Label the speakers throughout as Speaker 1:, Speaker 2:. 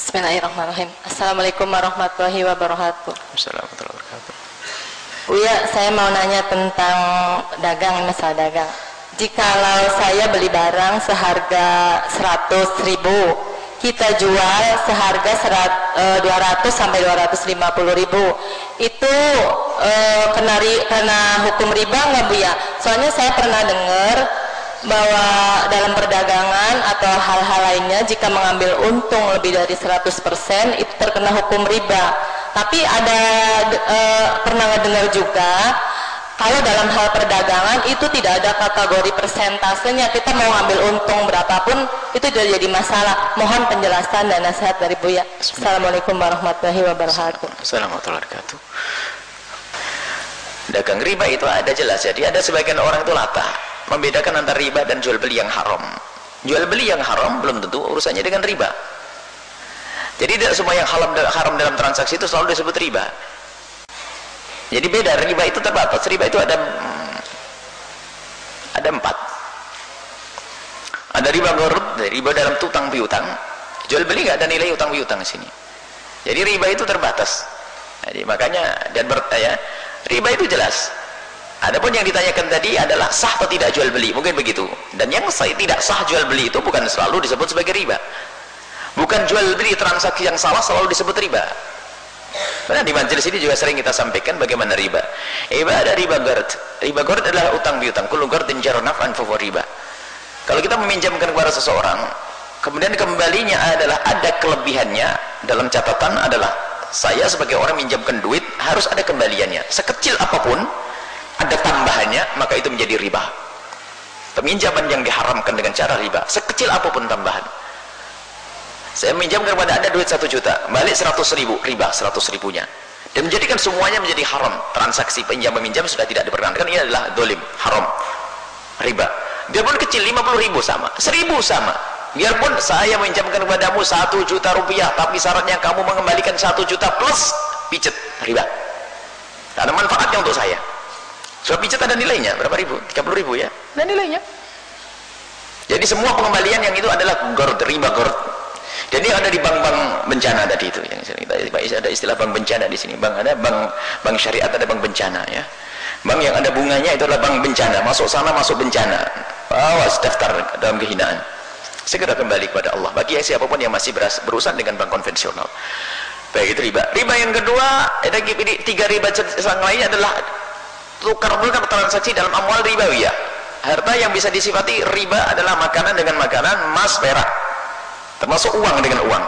Speaker 1: Bismillahirrahmanirrahim. Assalamualaikum warahmatullahi wabarakatuh.
Speaker 2: Assalamualaikum warahmatullahi wabarakatuh.
Speaker 1: Uya, saya mau nanya tentang dagang, masalah dagang. Jikalau saya beli barang seharga 100 ribu, kita jual seharga serat, e, 200 sampai 250 ribu, itu e, kena, ri- kena hukum riba nggak Bu ya? Soalnya saya pernah dengar bahwa dalam perdagangan atau hal-hal lainnya jika mengambil untung lebih dari 100% itu terkena hukum riba. Tapi ada eh, pernah dengar juga kalau dalam hal perdagangan itu tidak ada kategori persentasenya. Kita mau ambil untung berapapun itu tidak jadi masalah. Mohon penjelasan dan nasihat dari Buya Assalamualaikum warahmatullahi wabarakatuh.
Speaker 2: Assalamualaikum warahmatullahi wabarakatuh. Dagang riba itu ada jelas. Jadi ada sebagian orang itu latah membedakan antara riba dan jual beli yang haram. Jual beli yang haram belum tentu urusannya dengan riba. Jadi tidak semua yang haram, dalam transaksi itu selalu disebut riba. Jadi beda, riba itu terbatas. Riba itu ada hmm, ada empat. Ada riba gorut, riba dalam tutang piutang. Jual beli nggak ada nilai utang piutang di sini. Jadi riba itu terbatas. Jadi makanya dan ber, ya, riba itu jelas. Adapun yang ditanyakan tadi adalah sah atau tidak jual beli, mungkin begitu. Dan yang sah, tidak sah jual beli itu bukan selalu disebut sebagai riba. Bukan jual beli transaksi yang salah selalu disebut riba. Karena di majelis ini juga sering kita sampaikan bagaimana riba. Riba ada riba gord. Riba gord adalah utang piutang. Kullu gordin jarun naf'an fa huwa riba. Kalau kita meminjamkan kepada seseorang, kemudian kembalinya adalah ada kelebihannya dalam catatan adalah saya sebagai orang minjamkan duit harus ada kembaliannya. Sekecil apa pun ada tambahannya, maka itu menjadi riba. Peminjaman yang diharamkan dengan cara riba, sekecil apa pun tambahan. Saya minjamkan kepada anda duit satu juta, balik seratus ribu, riba seratus ribunya. Dan menjadikan semuanya menjadi haram. Transaksi pinjam meminjam sudah tidak diperkenankan, ini adalah dolim, haram, riba. Biarpun kecil, 50 ribu sama, seribu sama. Biarpun saya minjamkan kepadamu satu juta rupiah, tapi syaratnya kamu mengembalikan satu juta plus pijet, riba. Karena manfaatnya untuk saya. Sebab pijet ada nilainya, berapa ribu? 30 ribu ya, ada nilainya. Jadi semua pengembalian yang itu adalah gord, riba gord. Jadi ada di bank-bank bencana tadi itu yang kita ada istilah bank bencana di sini. Bank ada bank bank syariat ada bank bencana ya. Bank yang ada bunganya itu adalah bank bencana. Masuk sana masuk bencana. Awas daftar dalam kehinaan. Segera kembali kepada Allah. Bagi siapa pun yang masih berurusan dengan bank konvensional. Baik itu riba. Riba yang kedua, ada tiga riba yang lainnya adalah tukar menukar transaksi dalam amal ribawiyah. Harta yang bisa disifati riba adalah makanan dengan makanan, emas, perak. Termasuk uang dengan uang.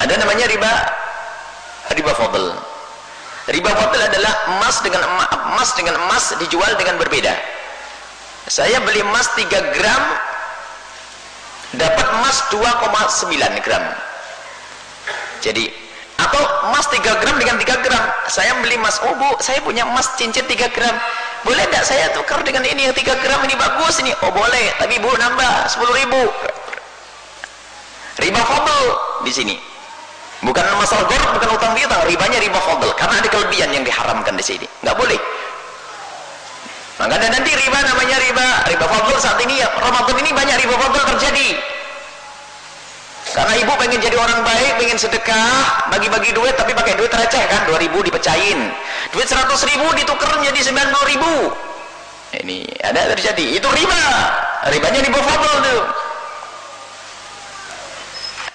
Speaker 2: Ada namanya riba riba fadl. Riba fadl adalah emas dengan emas, emas dengan emas dijual dengan berbeda. Saya beli emas 3 gram dapat emas 2,9 gram. Jadi atau emas 3 gram dengan 3 gram. Saya beli emas. Oh bu saya punya emas cincin 3 gram. Boleh tidak saya tukar dengan ini yang 3 gram? Ini bagus ini. Oh boleh. Tapi bu nambah 10 ribu. Riba fadl di sini. Bukan masalah gor bukan utang piutang ribanya riba fadl. Karena ada kelebihan yang diharamkan di sini. Nggak boleh. Maka nanti riba namanya riba. Riba fadl saat ini ya Ramadan ini banyak riba fadl terjadi karena ibu pengen jadi orang baik pengen sedekah bagi-bagi duit tapi pakai duit receh kan? 2000 dipecahin. Duit 100 ribu ditukar menjadi 90 ribu. Ini ada terjadi. Itu riba. Ribanya riba fadl tuh.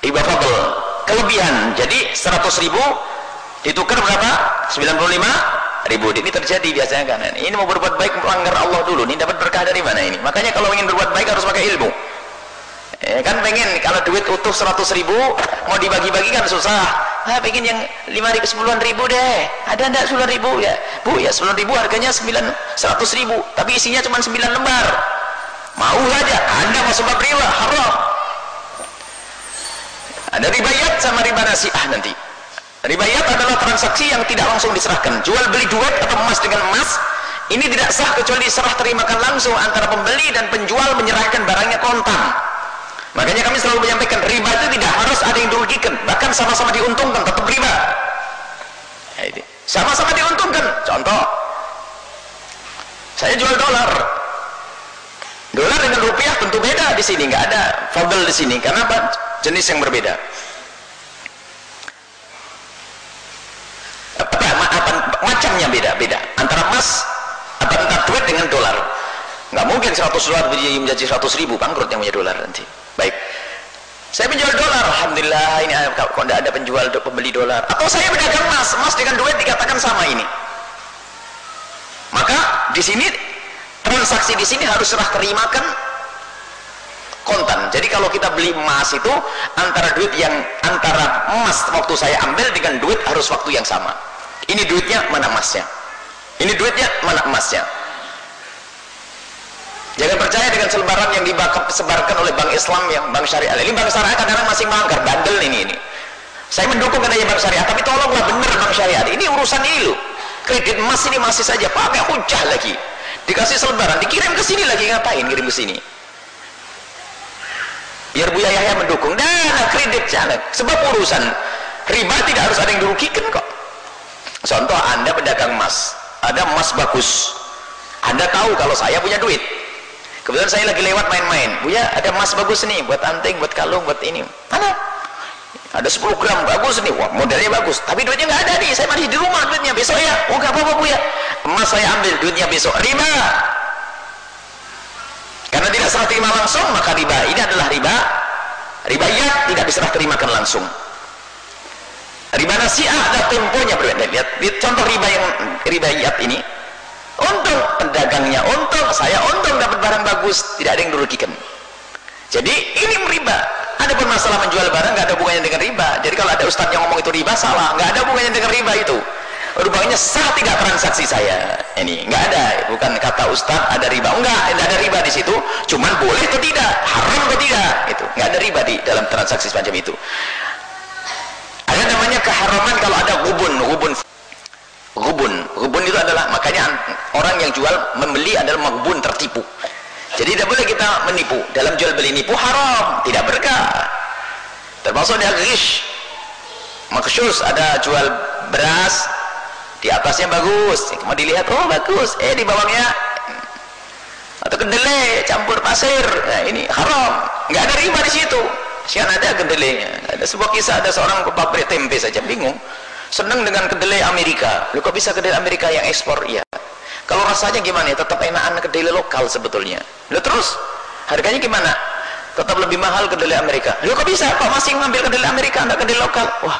Speaker 2: Riba fadl kelebihan. Jadi 100 ribu ditukar berapa? 95 ribu. Ini terjadi biasanya kan? Ini mau berbuat baik melanggar Allah dulu. Ini dapat berkah dari mana ini? Makanya kalau ingin berbuat baik harus pakai ilmu eh, kan pengen kalau duit utuh 100 ribu mau dibagi-bagi kan susah. Ah pengen yang 5 ribu 10 ribu deh. Ada enggak 10 ribu? Ya bu ya 10 ribu harganya 9 100 ribu. Tapi isinya cuma 9 lembar. Mau saja. Anda mau sebab riba haram. Ada ribayat sama riba nasiah nanti. Ribayat adalah transaksi yang tidak langsung diserahkan. Jual beli duit atau emas dengan emas ini tidak sah kecuali diserah terimakan langsung antara pembeli dan penjual menyerahkan barangnya kontan makanya kami selalu menyampaikan riba itu tidak harus ada yang dirugikan. Bahkan sama-sama diuntungkan tetap riba. Sama-sama diuntungkan. Contoh. Saya jual dolar. Dolar dengan rupiah tentu beda di sini. Nggak ada fadl di sini. Karena apa? Jenis yang berbeda. Apa, apa, macamnya beda-beda antara emas apa? Antara duit dengan dolar. Nggak mungkin 100 dolar menjadi 100 ribu. Bangkrut yang punya dolar nanti baik. Saya menjual dolar. Alhamdulillah ini kok tidak ada penjual pembeli dolar. Atau saya berdagang emas. Emas dengan duit dikatakan sama ini. Maka di sini transaksi di sini harus serah terimakan kontan. Jadi kalau kita beli emas itu antara duit yang antara emas waktu saya ambil dengan duit harus waktu yang sama. Ini duitnya mana emasnya? Ini duitnya mana emasnya jangan percaya dengan selebaran yang disebarkan oleh bank Islam yang bank syariah. Ini bank syariah kadang-kadang masih mangkar bandel ini ini saya mendukung adanya bank syariah tapi tolonglah benar bank syariah. Ini urusan loh kredit emas ini masih saja pakai hujah lagi. Dikasih selebaran dikirim ke sini lagi ngapain kirim ke sini? Biar Buya Yahya mendukung. Dana kredit jangan sebab urusan riba tidak harus ada yang dirugikan kok. Contoh anda pedagang emas. Ada emas bagus. Anda tahu kalau saya punya duit kebetulan saya lagi lewat main-main. Buya ada emas bagus nih buat anting buat kalung buat ini. Mana? Ada 10 gram bagus nih. Wah modelnya bagus. Tapi duitnya nggak ada nih. Saya masih di rumah duitnya. Besok ya. Oh nggak apa-apa Buya. Emas saya ambil duitnya besok. Riba. Karena tidak serah terima langsung maka riba. Ini adalah riba. Riba iya tidak diserah terimakan langsung. Riba nasiah ada temponya berbeda lihat, contoh riba yang riba iya ini. Untung pedagangnya untung saya untung dapat barang bagus tidak ada yang dirugikan. Jadi ini riba. Ada pun masalah menjual barang nggak ada hubungannya dengan riba. Jadi kalau ada ustadz yang ngomong itu riba salah. Nggak ada hubungannya dengan riba itu. Rupanya sah tidak transaksi saya ini. Nggak ada. Bukan kata ustaz ada riba. Enggak enggak ada riba di situ. Cuman boleh atau tidak? Haram atau tidak? Itu nggak ada riba di dalam transaksi semacam itu. Ada namanya keharaman kalau ada gubun gubun gubun gubun itu adalah makanya orang yang jual membeli adalah magbun tertipu. Jadi tidak boleh kita menipu. Dalam jual beli nipu haram. Tidak berkah. Termasuk dia gish maksus ada jual beras di atasnya bagus. Mau dilihat oh bagus. Eh di bawahnya atau kedelai campur pasir. Nah, ini haram. Nggak ada riba di situ. Sian ada kedelainya ada sebuah kisah ada seorang pabrik tempe saja bingung senang dengan kedelai Amerika. Lu kok bisa kedelai Amerika yang ekspor? Iya. Kalau rasanya gimana? Ya tetap enakan kedelai lokal sebetulnya. Lu terus? Harganya gimana? Tetap lebih mahal kedelai Amerika. Lu kok bisa? Kok masih ngambil kedelai Amerika enggak kedelai lokal? Wah.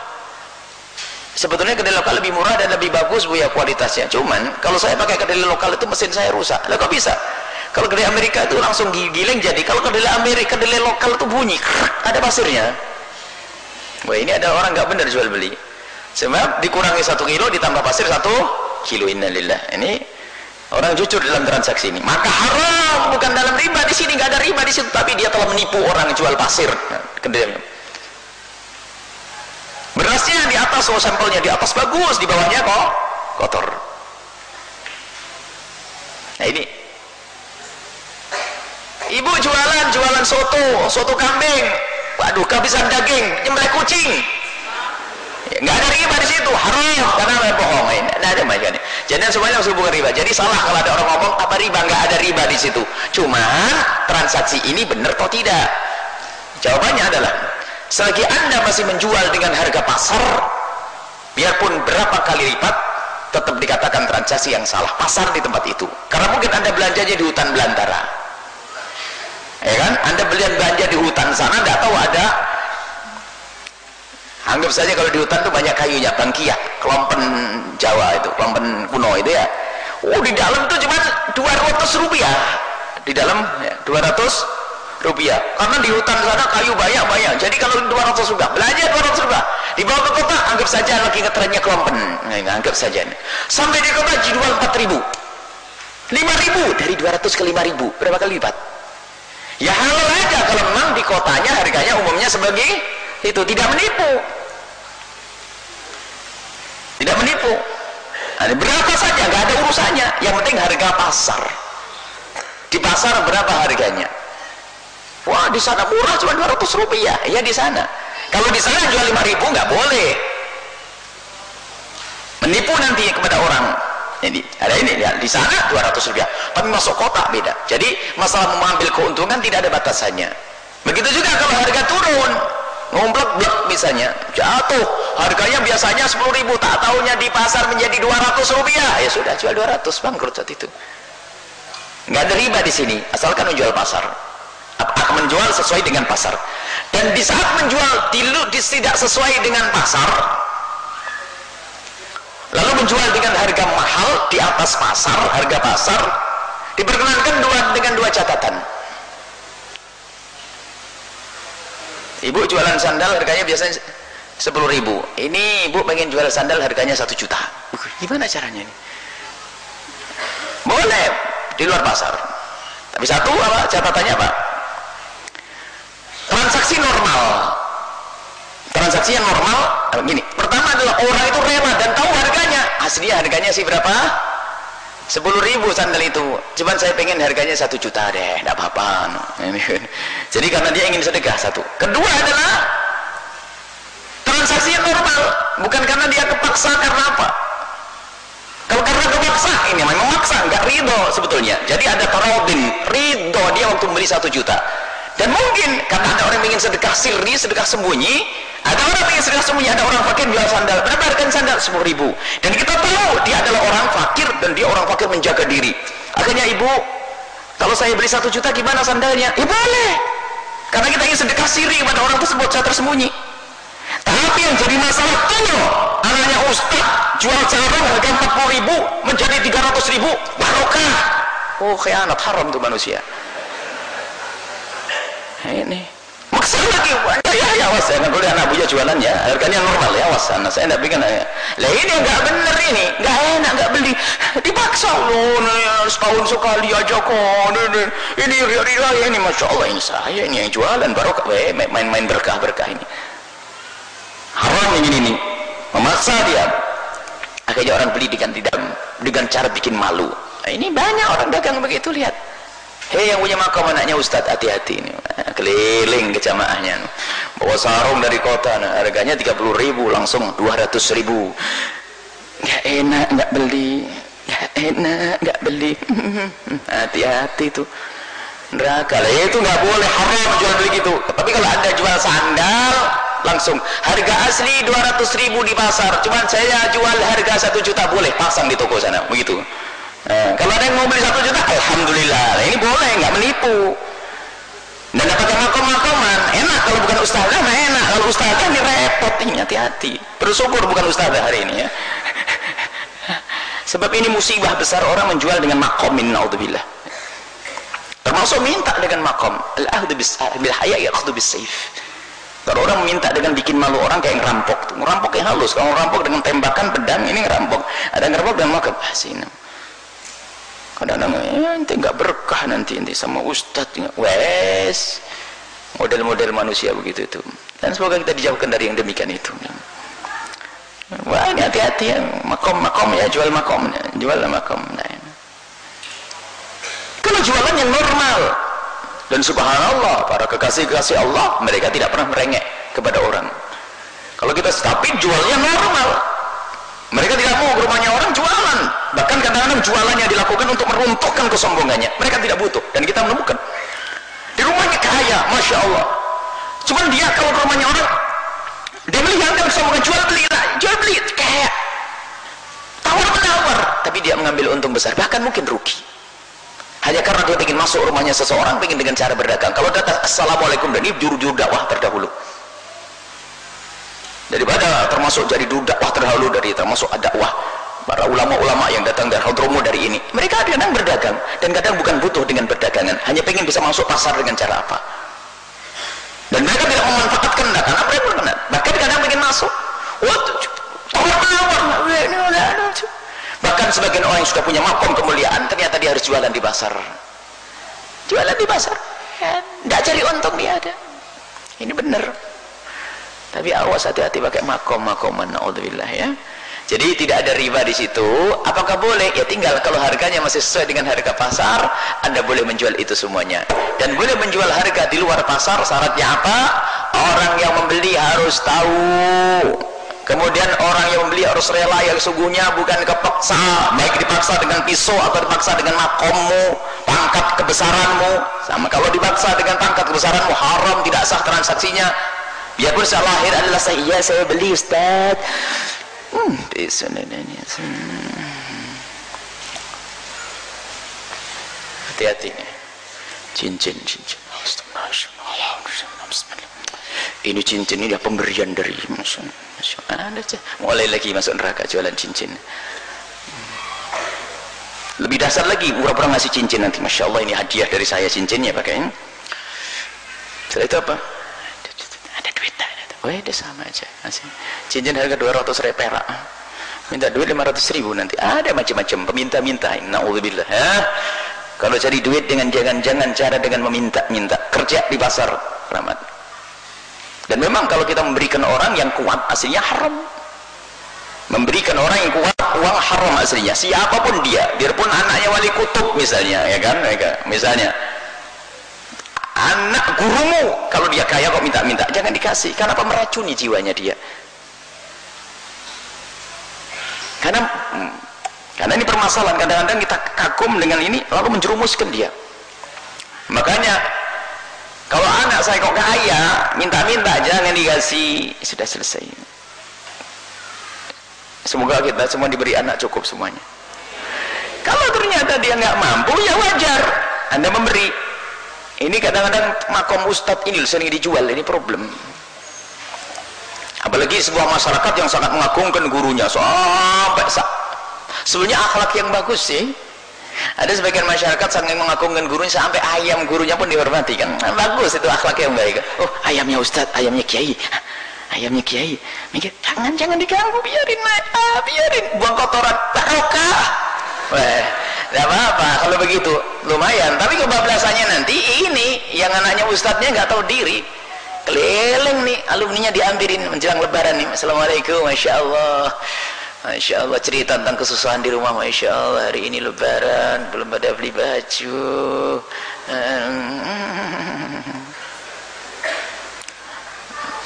Speaker 2: Sebetulnya kedelai lokal lebih murah dan lebih bagus bu ya kualitasnya. Cuman kalau saya pakai kedelai lokal itu mesin saya rusak. Lah kok bisa? Kalau kedelai Amerika itu langsung giling jadi. Kalau kedelai Amerika kedelai lokal itu bunyi. Ada pasirnya wah ini ada orang nggak benar jual beli sebab dikurangi satu kilo ditambah pasir satu kilo. Innalillah. Ini orang jujur dalam transaksi ini. Maka haram bukan dalam riba. Di sini nggak ada riba di situ tapi dia telah menipu orang jual pasir. Kedelai berasnya di atas oh sampelnya di atas bagus di bawahnya kok kotor. Nah ini. Ibu jualan jualan soto soto kambing. Waduh kehabisan daging nyembelih kucing ya, nggak ada riba di situ. Haram. Karena apa? Bohong. Ini nggak ada macam ini jadi semuanya harus hubungan riba. Jadi salah kalau ada orang ngomong apa riba? Nggak ada riba di situ. Cuma transaksi ini benar atau tidak? Jawabannya adalah selagi anda masih menjual dengan harga pasar biarpun berapa kali lipat tetap dikatakan transaksi yang salah. Pasar di tempat itu. Karena mungkin anda belanjanya di hutan belantara. Ya kan? Anda belian belanja di hutan sana tidak tahu ada anggap saja kalau di hutan itu banyak kayunya bangkia kelompen Jawa itu kelompen kuno itu ya. Oh di dalam itu cuma 200 rupiah. Di dalam ya, 200 rupiah. Karena di hutan sana kayu banyak-banyak jadi kalau 200 rupiah belanja 200 rupiah dibawa ke kota anggap saja lagi ngetrennya kelompen. Nah, anggap saja sampai di kota jual 4 ribu. 5 ribu dari 200 ke 5 ribu. Berapa kali lipat? Ya halal aja. Kalau memang di kotanya harganya umumnya sebagai itu tidak menipu. Tidak menipu. Nah, berapa saja nggak ada urusannya. Yang penting harga pasar. Di pasar berapa harganya? Wah di sana murah cuma 200 rupiah. Ya di sana. Kalau di sana jual 5 ribu nggak boleh. Menipu nanti kepada orang. Jadi ada ini ya di sana 200 rupiah. Tapi masuk kota beda. Jadi masalah mengambil keuntungan tidak ada batasannya. Begitu juga kalau harga turun ngumplek blek misalnya jatuh. Harganya biasanya 10 ribu tak tahunya di pasar menjadi 200 rupiah. Ya sudah jual 200 bangkrut saat itu. Nggak ada riba di sini asalkan menjual pasar. Akan menjual sesuai dengan pasar. Dan di saat menjual tidak sesuai dengan pasar lalu menjual dengan harga mahal di atas pasar harga pasar diperkenankan dua dengan dua catatan ibu jualan sandal harganya biasanya 10 ribu. Ini ibu pengen jual sandal harganya satu juta. Gimana caranya ini? Boleh di luar pasar. Tapi satu apa catatannya apa? Transaksi normal. Transaksi yang normal gini. Pertama adalah orang itu rela dan tahu harganya. Aslinya harganya sih berapa 10 ribu sandal itu. Cuman saya pengen harganya satu juta deh tidak apa-apa. Jadi karena dia ingin sedekah satu. Kedua adalah transaksi yang normal. Bukan karena dia kepaksa karena apa? Kalau karena kepaksa ini memang memaksa nggak ridho sebetulnya. Jadi ada tarodin ridho dia waktu beli satu juta dan mungkin karena ada orang yang ingin sedekah sirri sedekah sembunyi ada orang yang ingin sedekah sembunyi ada orang fakir jual sandal berapa harga sandal 10 ribu. Dan kita tahu dia adalah orang fakir dan dia orang fakir menjaga diri. Akhirnya ibu kalau saya beli satu juta gimana sandalnya? Ya boleh. Karena kita ingin sedekah sirri kepada orang tersebut saya tersembunyi. Tapi yang jadi masalah tuh anaknya ustaz jual sarung harga 40 ribu menjadi 300 ribu barokah. Oh khianat haram tuh manusia ini. Maksa lagi ya ya awas. Ya boleh anak buja jualan ya. Harganya normal ya awas. Anak saya tidak bikin ya lah ini nggak bener ini. Nggak enak nggak beli. Dipaksa loh setahun sekali aja kok. Ini hari raya ini masya Allah ini saya ini yang jualan. Barokah main-main berkah berkah ini. Haram ini ini. Memaksa dia. Akhirnya orang beli dengan tidak dengan cara bikin malu. Nah, ini banyak orang dagang begitu lihat hei yang punya makam anaknya Ustadz hati-hati ini. Keliling ke jamaahnya bawa sarung dari kota nah, harganya 30 ribu langsung 200 ribu. Gak enak gak beli. Gak enak gak beli. Hati-hati tuh neraka lah. Itu gak boleh haram jual beli gitu. Tapi kalau ada jual sandal langsung. Harga asli 200 ribu di pasar. Cuman saya jual harga 1 juta boleh pasang di toko sana. Begitu Nah, kalau ada yang mau beli satu juta, alhamdulillah. Nah, ini boleh, nggak menipu. Dan dapat makom-makoman, enak kalau bukan ustazah, mah enak. Kalau ustazah ini repot, ini hati-hati. Bersyukur bukan ustazah hari ini ya. Sebab ini musibah besar orang menjual dengan makomin, naudzubillah. Termasuk minta dengan makom. Al-ahdu bil haya yakhdu bis saif. Kalau orang minta dengan bikin malu orang kayak ngerampok. Ngerampok yang halus. Kalau ngerampok dengan tembakan pedang ini ngerampok. Ada ngerampok dengan makom. Ah, kadang-kadang ya, nanti nggak berkah nanti nanti sama ustadz wes model-model manusia begitu itu. Dan semoga kita dijauhkan dari yang demikian itu. Wah ini hati-hati ya. Makom makom ya jual makom ya. jual makom nah, ya. kalau jualan yang normal. Dan subhanallah para kekasih-kekasih Allah mereka tidak pernah merengek kepada orang. Kalau kita tapi jualnya normal mereka tidak mau rumahnya orang jualan. Bahkan kadang-kadang jualannya dilakukan untuk meruntuhkan kesombongannya. Mereka tidak butuh. Dan kita menemukan. Di rumahnya kaya Masya Allah. Cuman dia kalau rumahnya orang dia melihat dan kesombongan jual beli jual beli kaya tawar menawar tapi dia mengambil untung besar. Bahkan mungkin rugi. Hanya karena dia ingin masuk rumahnya seseorang ingin dengan cara berdagang. Kalau datang Assalamualaikum. Dan ini juru-juru dakwah terdahulu daripada termasuk jadi dakwah terdahulu dari termasuk dakwah para ulama-ulama yang datang dari Hadromo dari ini. Mereka kadang berdagang dan kadang bukan butuh dengan perdagangan hanya pengen bisa masuk pasar dengan cara apa? Dan mereka tidak memanfaatkan karena mereka benar. Bahkan kadang pengen masuk. Bahkan sebagian orang yang sudah punya makom kemuliaan ternyata dia harus jualan di pasar. Jualan di pasar. Tidak cari untung dia ada. Ini benar tapi awas hati-hati pakai makom makoman naudzubillah ya. Jadi tidak ada riba di situ. Apakah boleh? Ya tinggal kalau harganya masih sesuai dengan harga pasar anda boleh menjual itu semuanya. Dan boleh menjual harga di luar pasar syaratnya apa? Orang yang membeli harus tahu. Kemudian orang yang membeli harus rela yang sungguhnya bukan kepaksa. Baik dipaksa dengan pisau atau dipaksa dengan makommu pangkat kebesaranmu. Sama kalau dipaksa dengan pangkat kebesaranmu haram tidak sah transaksinya biarpun saya lahir adalah saya iya saya beli Ustaz. Hmm, hati-hati. Cincin cincin. Ini cincin ini pemberian dari mulai lagi masuk neraka jualan cincin. Lebih dasar lagi pura-pura ngasih cincin nanti. Masya Allah ini hadiah dari saya cincinnya pakai setelah itu apa oh ya sama aja. Ngasih cincin harga 200 ribu perak. Minta duit 500 ribu nanti. Ada macam-macam peminta-minta. Na'udzubillah ya. Kalau cari duit dengan jangan-jangan cara dengan meminta-minta. Kerja di pasar. Rahmat dan memang kalau kita memberikan orang yang kuat aslinya haram. Memberikan orang yang kuat uang haram aslinya. Siapa pun dia biarpun anaknya wali kutub misalnya ya kan? Misalnya anak gurumu. Kalau dia kaya kok minta-minta. Jangan dikasih. Karena apa? Meracuni jiwanya dia. Karena hmm, karena ini permasalahan. Kadang-kadang kita kagum dengan ini lalu menjerumuskan dia. Makanya kalau anak saya kok kaya minta-minta jangan dikasih. Sudah selesai. Semoga kita semua diberi anak cukup semuanya. Kalau ternyata dia nggak mampu ya wajar. Anda memberi ini kadang-kadang makom ustadz ini sering dijual ini problem. Apalagi sebuah masyarakat yang sangat mengagungkan gurunya sampai sebenarnya akhlak yang bagus sih. Ada sebagian masyarakat sangat mengagungkan gurunya sampai ayam gurunya pun dihormati kan? Nah, bagus itu akhlak yang baik. Oh ayamnya ustadz ayamnya kiai. Ayamnya kiai. Mikir jangan jangan diganggu biarin naik ah, biarin buang kotoran. Barokah weh tidak apa-apa kalau begitu lumayan. Tapi kebablasannya nanti ini yang anaknya ustadznya nggak tahu diri. Keliling nih alumninya diambilin menjelang lebaran nih. Assalamualaikum Masya Allah. Masya Allah cerita tentang kesusahan di rumah Masya Allah. Hari ini lebaran belum pada beli baju.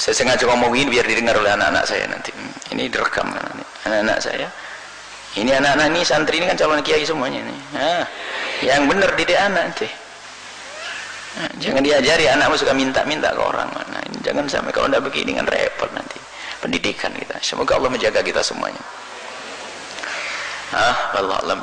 Speaker 2: Saya sengaja ngomongin biar didengar oleh anak-anak saya nanti. Ini direkam kan anak-anak saya ini anak-anak ini santri ini kan calon kiai semuanya nih nah, yang benar didik anak nanti. Nah, jangan diajari anakmu suka minta-minta ke orang. Nah, ini jangan sampai kalau tidak begini kan repot nanti. Pendidikan kita. Semoga Allah menjaga kita semuanya. Ah Allah alam